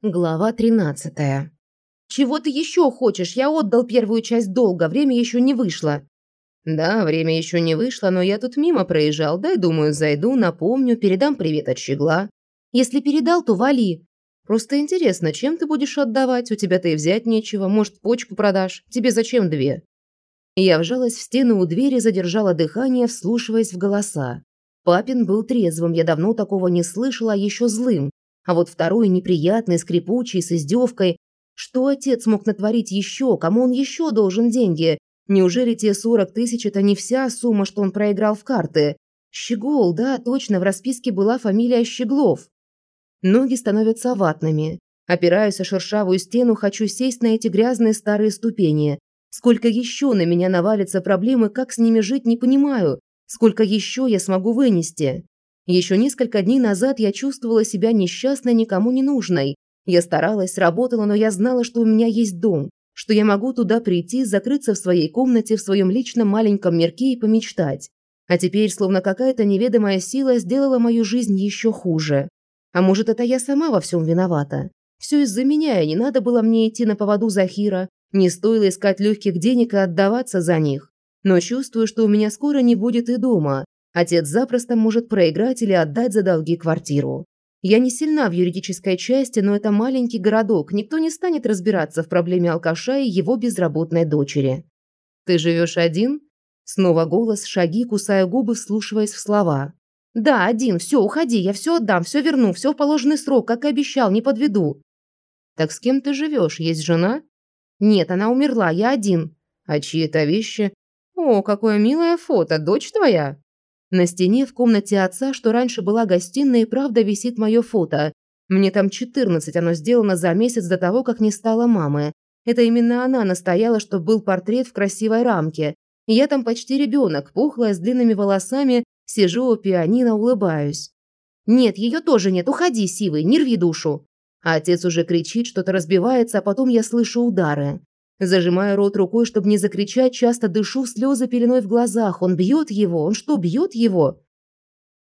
Глава 13. Чего ты еще хочешь? Я отдал первую часть долга, время еще не вышло. Да, время еще не вышло, но я тут мимо проезжал. Дай, думаю, зайду, напомню, передам привет от щегла. Если передал, то вали. Просто интересно, чем ты будешь отдавать? У тебя-то и взять нечего. Может, почку продашь? Тебе зачем две? Я вжалась в стену у двери, задержала дыхание, вслушиваясь в голоса. Папин был трезвым, я давно такого не слышала, а еще злым. А вот второй неприятный, скрипучий, с издевкой. Что отец мог натворить еще? Кому он еще должен деньги? Неужели те 40 тысяч – это не вся сумма, что он проиграл в карты? Щегол, да, точно, в расписке была фамилия Щеглов. Ноги становятся ватными. Опираюсь о шершавую стену, хочу сесть на эти грязные старые ступени. Сколько еще на меня навалится проблемы, как с ними жить, не понимаю. Сколько еще я смогу вынести? Еще несколько дней назад я чувствовала себя несчастной, никому не нужной. Я старалась, работала, но я знала, что у меня есть дом, что я могу туда прийти, закрыться в своей комнате, в своем личном маленьком мирке и помечтать. А теперь, словно какая-то неведомая сила, сделала мою жизнь еще хуже. А может, это я сама во всем виновата? Все из-за меня, и не надо было мне идти на поводу Захира, не стоило искать легких денег и отдаваться за них. Но чувствую, что у меня скоро не будет и дома, Отец запросто может проиграть или отдать за долги квартиру. Я не сильна в юридической части, но это маленький городок, никто не станет разбираться в проблеме алкаша и его безработной дочери. «Ты живешь один?» Снова голос, шаги, кусая губы, вслушиваясь в слова. «Да, один, все, уходи, я все отдам, все верну, все в положенный срок, как и обещал, не подведу». «Так с кем ты живешь? Есть жена?» «Нет, она умерла, я один». «А чьи это вещи?» «О, какое милое фото, дочь твоя?» На стене в комнате отца, что раньше была гостиной, правда висит мое фото. Мне там 14, оно сделано за месяц до того, как не стало мамы. Это именно она настояла, чтобы был портрет в красивой рамке. Я там почти ребенок, пухлая, с длинными волосами, сижу у пианино, улыбаюсь. «Нет, ее тоже нет, уходи, Сивый, не рви душу!» Отец уже кричит, что-то разбивается, а потом я слышу удары. Зажимая рот рукой, чтобы не закричать, часто дышу, слезы пеленой в глазах. Он бьет его? Он что, бьет его?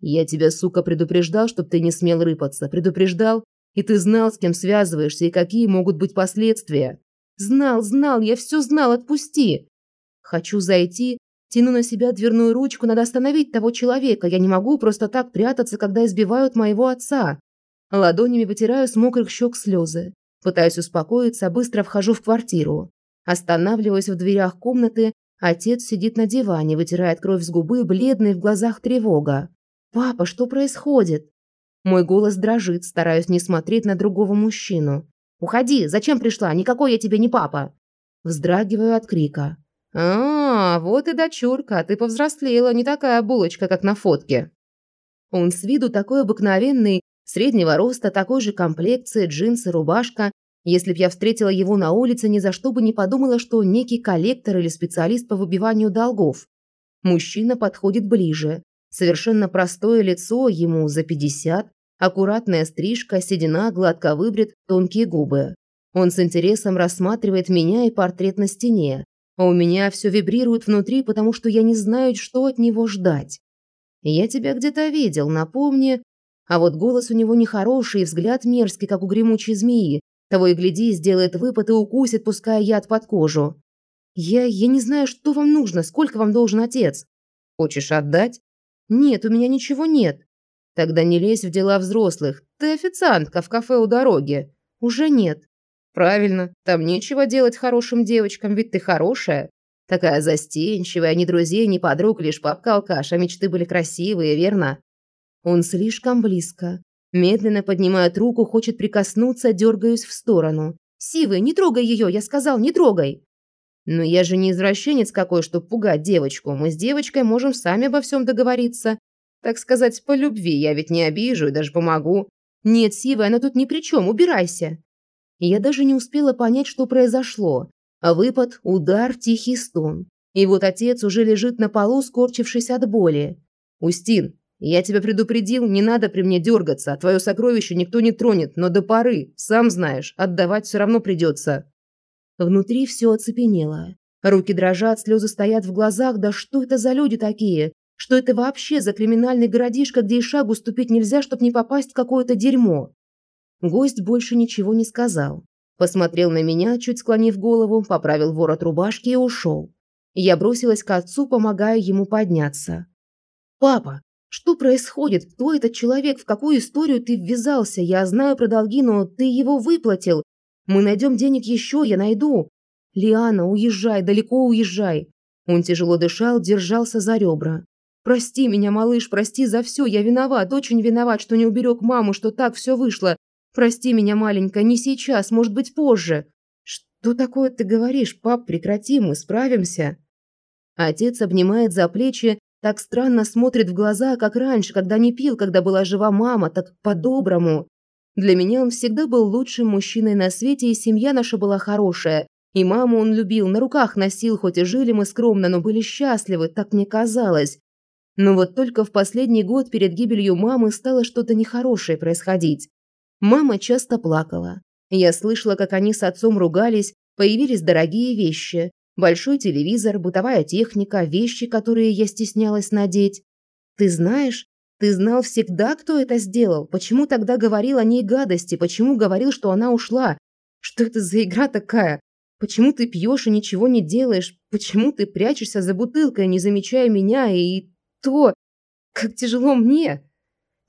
Я тебя, сука, предупреждал, чтобы ты не смел рыпаться. Предупреждал, и ты знал, с кем связываешься и какие могут быть последствия. Знал, знал, я все знал, отпусти. Хочу зайти, тяну на себя дверную ручку, надо остановить того человека. Я не могу просто так прятаться, когда избивают моего отца. Ладонями вытираю с мокрых щек слезы. Пытаюсь успокоиться, быстро вхожу в квартиру. Останавливаюсь в дверях комнаты, отец сидит на диване, вытирает кровь с губы, бледный, в глазах тревога. «Папа, что происходит?» Мой голос дрожит, стараюсь не смотреть на другого мужчину. «Уходи! Зачем пришла? Никакой я тебе не папа!» Вздрагиваю от крика. «А, вот и дочурка, ты повзрослела, не такая булочка, как на фотке». Он с виду такой обыкновенный, среднего роста, такой же комплекции, джинсы, рубашка, если б я встретила его на улице, ни за что бы не подумала, что некий коллектор или специалист по выбиванию долгов. Мужчина подходит ближе. Совершенно простое лицо, ему за 50, аккуратная стрижка, седина, гладко выбрит, тонкие губы. Он с интересом рассматривает меня и портрет на стене. А у меня все вибрирует внутри, потому что я не знаю, что от него ждать. «Я тебя где-то видел, напомни». А вот голос у него нехороший, взгляд мерзкий, как у гремучей змеи, того и гляди, сделает выпад и укусит, пуская яд под кожу. Я... я не знаю, что вам нужно, сколько вам должен отец. Хочешь отдать? Нет, у меня ничего нет. Тогда не лезь в дела взрослых. Ты официантка в кафе у дороги. Уже нет. Правильно, там нечего делать хорошим девочкам, ведь ты хорошая. Такая застенчивая, ни друзей, ни подруг, лишь папка-алкаш, а мечты были красивые, верно? Он слишком близко. Медленно поднимает руку, хочет прикоснуться, дергаюсь в сторону. «Сивый, не трогай ее, я сказал, не трогай!» «Но я же не извращенец какой, чтоб пугать девочку. Мы с девочкой можем сами обо всем договориться. Так сказать, по любви я ведь не обижу и даже помогу. Нет, Сивый, она тут ни при чем, убирайся!» Я даже не успела понять, что произошло. Выпад, удар, тихий стон. И вот отец уже лежит на полу, скорчившись от боли. «Устин, я тебя предупредил, не надо при мне дергаться, а твое сокровище никто не тронет, но до поры, сам знаешь, отдавать все равно придется». Внутри все оцепенело. Руки дрожат, слезы стоят в глазах. Да что это за люди такие? Что это вообще за криминальный городишко, где и шагу ступить нельзя, чтобы не попасть в какое-то дерьмо? Гость больше ничего не сказал. Посмотрел на меня, чуть склонив голову, поправил ворот рубашки и ушел. Я бросилась к отцу, помогая ему подняться. «Папа, что происходит? Кто этот человек? В какую историю ты ввязался? Я знаю про долги, но ты его выплатил. Мы найдем денег еще, я найду. Лиана, уезжай, далеко уезжай». Он тяжело дышал, держался за ребра. «Прости меня, малыш, прости за все. Я виноват, очень виноват, что не уберег маму, что так все вышло. Прости меня, маленькая, не сейчас, может быть, позже». «Что такое ты говоришь? Пап, прекрати, мы справимся». Отец обнимает за плечи, так странно смотрит в глаза, как раньше, когда не пил, когда была жива мама, так по-доброму. Для меня он всегда был лучшим мужчиной на свете, и семья наша была хорошая. И маму он любил, на руках носил, хоть и жили мы скромно, но были счастливы, так мне казалось. Но вот только в последний год перед гибелью мамы стало что-то нехорошее происходить. Мама часто плакала. Я слышала, как они с отцом ругались, появились дорогие вещи. Большой телевизор, бытовая техника, вещи, которые я стеснялась надеть. Ты знаешь, ты знал всегда, кто это сделал. Почему тогда говорил о ней гадости? Почему говорил, что она ушла? Что это за игра такая? Почему ты пьешь и ничего не делаешь? Почему ты прячешься за бутылкой, не замечая меня и то, как тяжело мне?»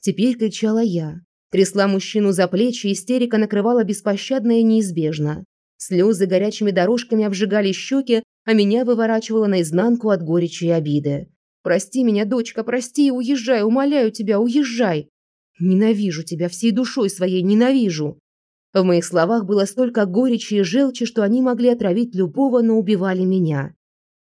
Теперь кричала я. Трясла мужчину за плечи, истерика накрывала беспощадно и неизбежно. Слезы горячими дорожками обжигали щеки, а меня выворачивало наизнанку от горечи и обиды. «Прости меня, дочка, прости, уезжай, умоляю тебя, уезжай!» «Ненавижу тебя всей душой своей, ненавижу!» В моих словах было столько горечи и желчи, что они могли отравить любого, но убивали меня.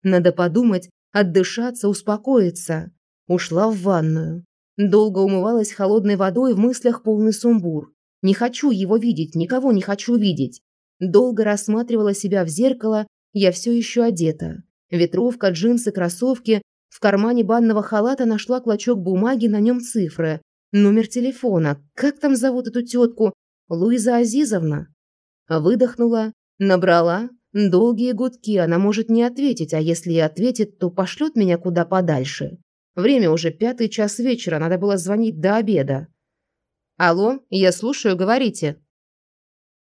Надо подумать, отдышаться, успокоиться. Ушла в ванную. Долго умывалась холодной водой, в мыслях полный сумбур. Не хочу его видеть, никого не хочу видеть. Долго рассматривала себя в зеркало, я все еще одета. Ветровка, джинсы, кроссовки. В кармане банного халата нашла клочок бумаги, на нем цифры. Номер телефона. Как там зовут эту тетку? Луиза Азизовна. Выдохнула, набрала. Долгие гудки, она может не ответить, а если и ответит, то пошлет меня куда подальше. Время уже пятый час вечера, надо было звонить до обеда. «Алло, я слушаю, говорите»,